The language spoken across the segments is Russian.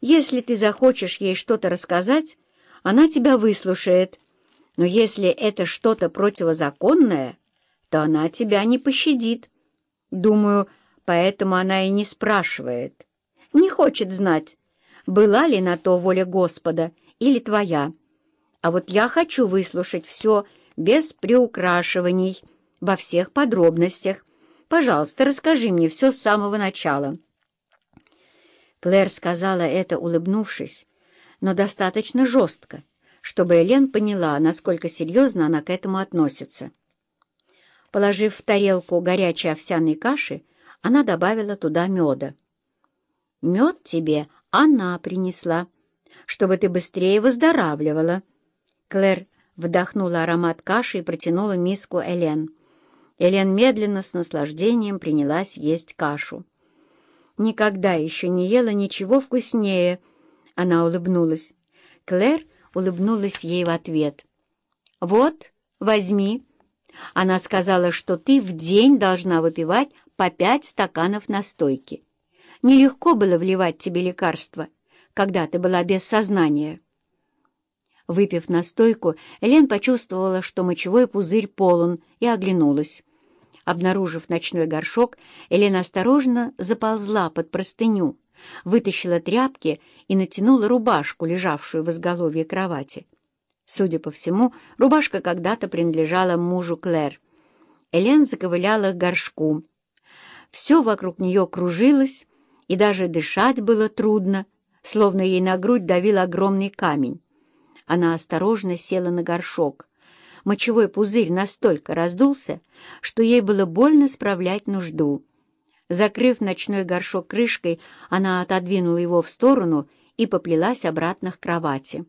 Если ты захочешь ей что-то рассказать, она тебя выслушает. Но если это что-то противозаконное, то она тебя не пощадит. Думаю, поэтому она и не спрашивает. Не хочет знать, была ли на то воля Господа или твоя. А вот я хочу выслушать все без приукрашиваний, во всех подробностях. Пожалуйста, расскажи мне все с самого начала». Клэр сказала это, улыбнувшись, но достаточно жестко, чтобы Элен поняла, насколько серьезно она к этому относится. Положив в тарелку горячей овсяной каши, она добавила туда меда. «Мед тебе она принесла, чтобы ты быстрее выздоравливала». Клэр вдохнула аромат каши и протянула миску Элен. Элен медленно, с наслаждением принялась есть кашу. «Никогда еще не ела ничего вкуснее», — она улыбнулась. Клэр улыбнулась ей в ответ. «Вот, возьми». Она сказала, что ты в день должна выпивать по пять стаканов настойки. Нелегко было вливать тебе лекарства, когда ты была без сознания. Выпив настойку, Элен почувствовала, что мочевой пузырь полон, и оглянулась. Обнаружив ночной горшок, Элена осторожно заползла под простыню, вытащила тряпки и натянула рубашку, лежавшую в изголовье кровати. Судя по всему, рубашка когда-то принадлежала мужу Клэр. Элен заковыляла к горшку. Все вокруг нее кружилось, и даже дышать было трудно, словно ей на грудь давил огромный камень. Она осторожно села на горшок, мочевой пузырь настолько раздулся, что ей было больно справлять нужду. Закрыв ночной горшок крышкой, она отодвинула его в сторону и поплелась обратно к кровати.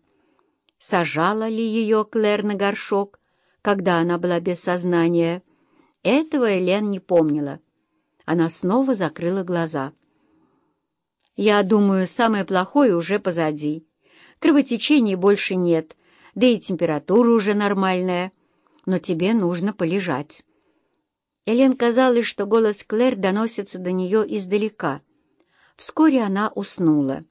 Сажала ли ее Клэр на горшок, когда она была без сознания? Этого Элен не помнила. Она снова закрыла глаза. «Я думаю, самое плохое уже позади. Кровотечений больше нет, да и температура уже нормальная, но тебе нужно полежать». Элен казалось, что голос Клэр доносится до нее издалека. Вскоре она уснула.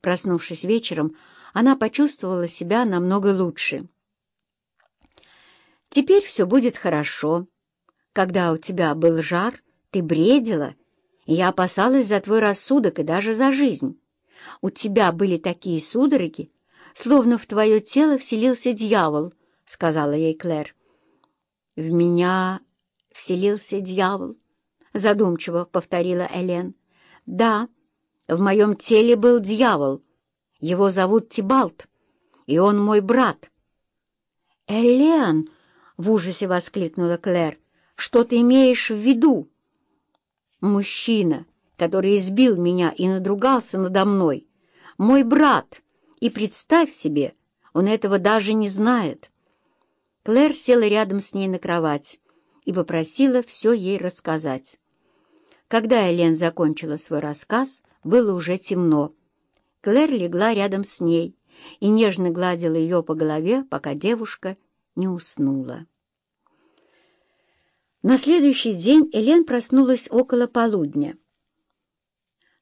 Проснувшись вечером, она почувствовала себя намного лучше. «Теперь все будет хорошо. Когда у тебя был жар, ты бредила, и я опасалась за твой рассудок и даже за жизнь. У тебя были такие судороги, словно в твое тело вселился дьявол», — сказала ей Клэр. «В меня вселился дьявол», — задумчиво повторила Элен. «Да, в моем теле был дьявол. Его зовут Тибалт, и он мой брат». «Элен!» — в ужасе воскликнула Клэр. «Что ты имеешь в виду?» «Мужчина, который избил меня и надругался надо мной, мой брат». И представь себе, он этого даже не знает. Клэр села рядом с ней на кровать и попросила все ей рассказать. Когда Элен закончила свой рассказ, было уже темно. Клэр легла рядом с ней и нежно гладила ее по голове, пока девушка не уснула. На следующий день Элен проснулась около полудня.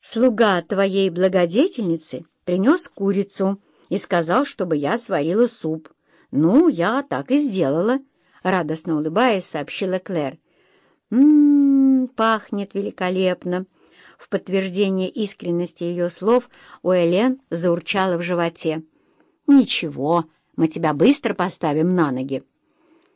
«Слуга твоей благодетельницы принес курицу и сказал, чтобы я сварила суп. Ну, я так и сделала, — радостно улыбаясь, сообщила Клэр. «М-м-м, пахнет великолепно!» В подтверждение искренности ее слов у Элен заурчало в животе. «Ничего, мы тебя быстро поставим на ноги».